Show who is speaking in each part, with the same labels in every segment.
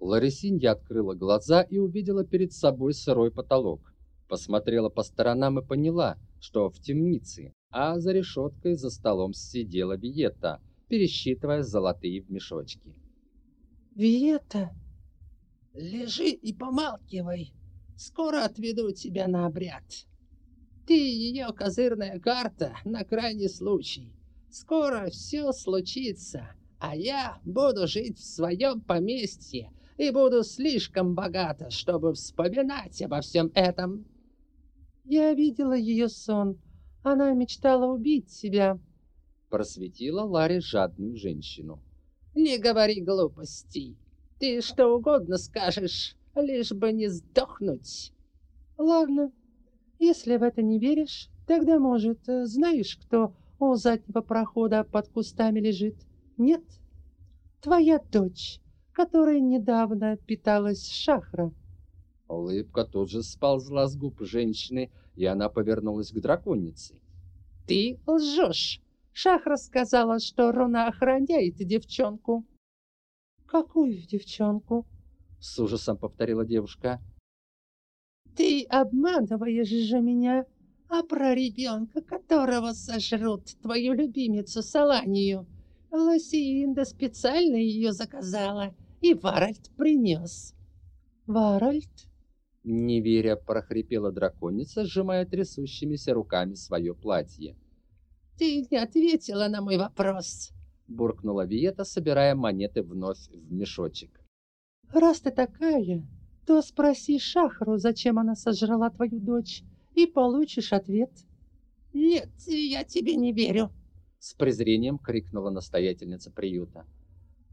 Speaker 1: Ларисинья открыла глаза и увидела перед собой сырой потолок. Посмотрела по сторонам и поняла, что в темнице, а за решеткой за столом сидела Виета, пересчитывая золотые в мешочки.
Speaker 2: «Виета!» «Лежи и помалкивай, скоро отведу тебя на обряд. Ты ее козырная карта на крайний случай. Скоро все случится, а я буду жить в своем поместье и буду слишком богата, чтобы вспоминать обо всем этом.
Speaker 3: Я видела ее сон. Она мечтала убить себя.
Speaker 1: Просветила Ларри жадную женщину.
Speaker 2: Не говори глупостей. Ты что угодно скажешь, лишь бы не сдохнуть.
Speaker 3: Ладно, если в это не веришь, тогда, может, знаешь, кто у заднего прохода под кустами лежит? Нет? Твоя дочь которой недавно питалась Шахра.
Speaker 1: Улыбка тут же сползла с губ женщины, и она повернулась к драконице.
Speaker 3: «Ты лжешь! Шахра сказала, что Рона охраняет девчонку». «Какую девчонку?»
Speaker 1: — с ужасом повторила девушка.
Speaker 3: «Ты обманываешь же меня, а про ребенка, которого сожрут твою любимицу Саланию. Лосиинда специально ее заказала» и Варальд принес.
Speaker 1: Варальд? Не веря, прохрипела драконица, сжимая трясущимися руками свое платье.
Speaker 2: Ты не ответила на мой вопрос,
Speaker 1: буркнула Виета, собирая монеты вновь в мешочек.
Speaker 3: Раз ты такая, то спроси Шахру, зачем она сожрала твою дочь, и получишь ответ.
Speaker 2: Нет, я тебе не верю,
Speaker 1: с презрением крикнула настоятельница приюта.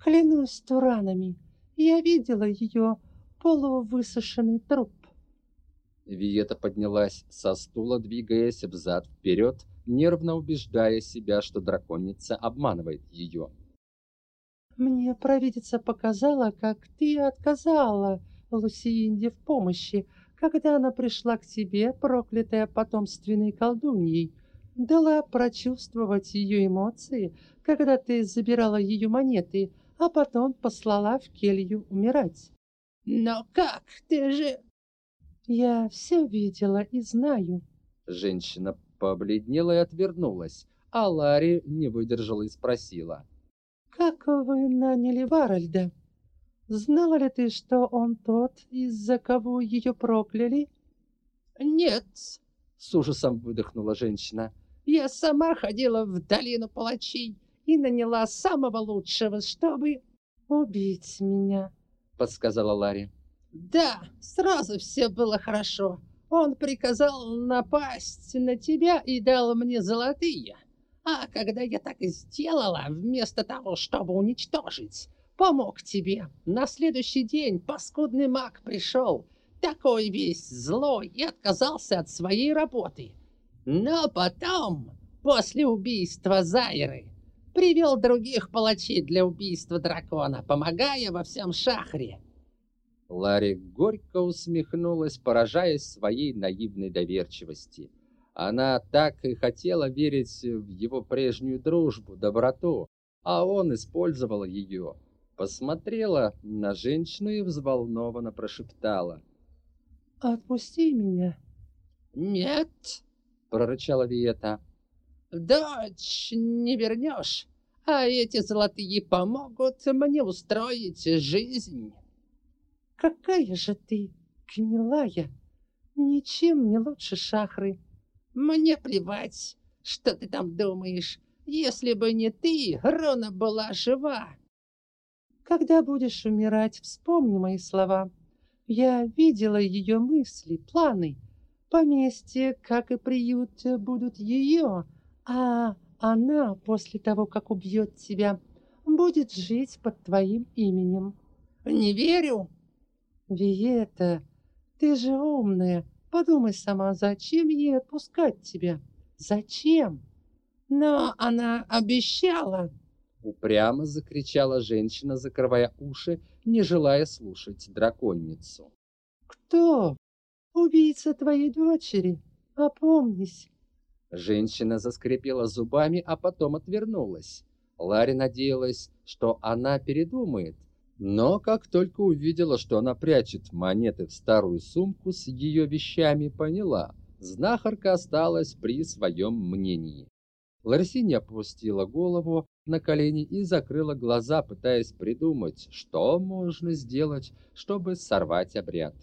Speaker 3: Клянусь туранами, я видела ее полувысушенный труп.
Speaker 1: Виета поднялась со стула, двигаясь взад-вперед, нервно убеждая себя, что драконица обманывает ее.
Speaker 3: «Мне провидица показала, как ты отказала Лусиинде в помощи, когда она пришла к тебе, проклятая потомственной колдуньей, дала прочувствовать ее эмоции, когда ты забирала ее монеты, а потом послала в келью умирать.
Speaker 2: «Но как? Ты же...»
Speaker 3: «Я все видела и знаю».
Speaker 1: Женщина побледнела и отвернулась, а Ларри не выдержала и спросила.
Speaker 3: «Как вы наняли Варальда? Знала ли ты, что он тот, из-за кого ее прокляли?»
Speaker 2: «Нет», —
Speaker 1: с ужасом выдохнула женщина.
Speaker 2: «Я сама ходила в долину палачей и наняла самого лучшего, чтобы
Speaker 3: убить меня,
Speaker 1: подсказала Ларри.
Speaker 2: Да, сразу все было хорошо. Он приказал напасть на тебя и дал мне золотые. А когда я так и сделала, вместо того, чтобы уничтожить, помог тебе. На следующий день паскудный маг пришел, такой весь злой, и отказался от своей работы. Но потом, после убийства Зайры, привел других палачей для убийства дракона, помогая во всем шахре.
Speaker 1: Ларри горько усмехнулась, поражаясь своей наивной доверчивости. Она так и хотела верить в его прежнюю дружбу, доброту, а он использовал ее. Посмотрела на женщину и взволнованно прошептала.
Speaker 3: «Отпусти меня».
Speaker 2: «Нет», —
Speaker 1: прорычала Виета.
Speaker 2: Дочь не вернешь, а эти золотые помогут мне устроить жизнь.
Speaker 3: Какая же ты гнилая, ничем не лучше шахры.
Speaker 2: Мне плевать, что ты там думаешь. Если бы не ты, Рона была жива.
Speaker 3: Когда будешь умирать, вспомни мои слова. Я видела ее мысли, планы. Поместье, как и приют, будут ее, а она после того, как убьет тебя, будет жить под твоим именем.
Speaker 2: Не верю.
Speaker 3: Виета, ты же умная. Подумай сама, зачем ей отпускать тебя? Зачем?
Speaker 2: Но она обещала.
Speaker 1: Упрямо закричала женщина, закрывая уши, не желая слушать драконницу.
Speaker 3: Кто? Убийца твоей дочери? Опомнись.
Speaker 1: Женщина заскрипела зубами, а потом отвернулась. Ларри надеялась, что она передумает, Но как только увидела, что она прячет монеты в старую сумку с ее вещами, поняла, знахарка осталась при своем мнении. Ларсинья опустила голову на колени и закрыла глаза, пытаясь придумать, что можно сделать, чтобы сорвать обряд.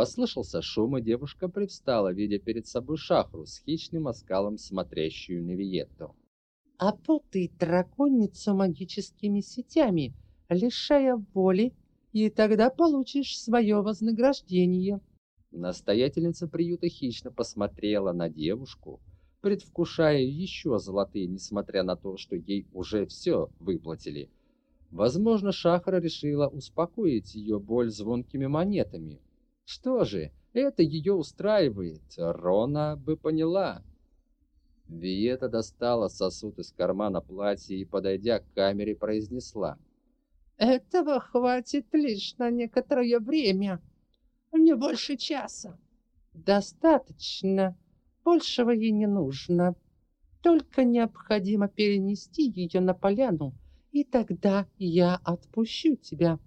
Speaker 1: Послышался шум, и девушка привстала, видя перед собой шахру с хищным оскалом, смотрящую на Виетту.
Speaker 3: «Опутай драконицу магическими сетями, лишая воли, и тогда получишь свое вознаграждение».
Speaker 1: Настоятельница приюта хищно посмотрела на девушку, предвкушая еще золотые, несмотря на то, что ей уже все выплатили. Возможно, Шахра решила успокоить ее боль звонкими монетами. Что же, это ее устраивает, Рона бы поняла. Виета достала сосуд из кармана платья и, подойдя к камере, произнесла.
Speaker 2: «Этого хватит лишь на некоторое время, не больше часа».
Speaker 3: «Достаточно», Большего ей не нужно. Только необходимо перенести ее на поляну, и тогда я отпущу тебя.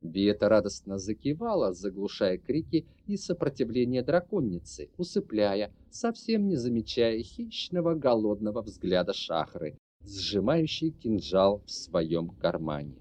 Speaker 1: Биета радостно закивала, заглушая крики и сопротивление драконницы, усыпляя, совсем не замечая хищного голодного взгляда шахры, сжимающей кинжал в своем кармане.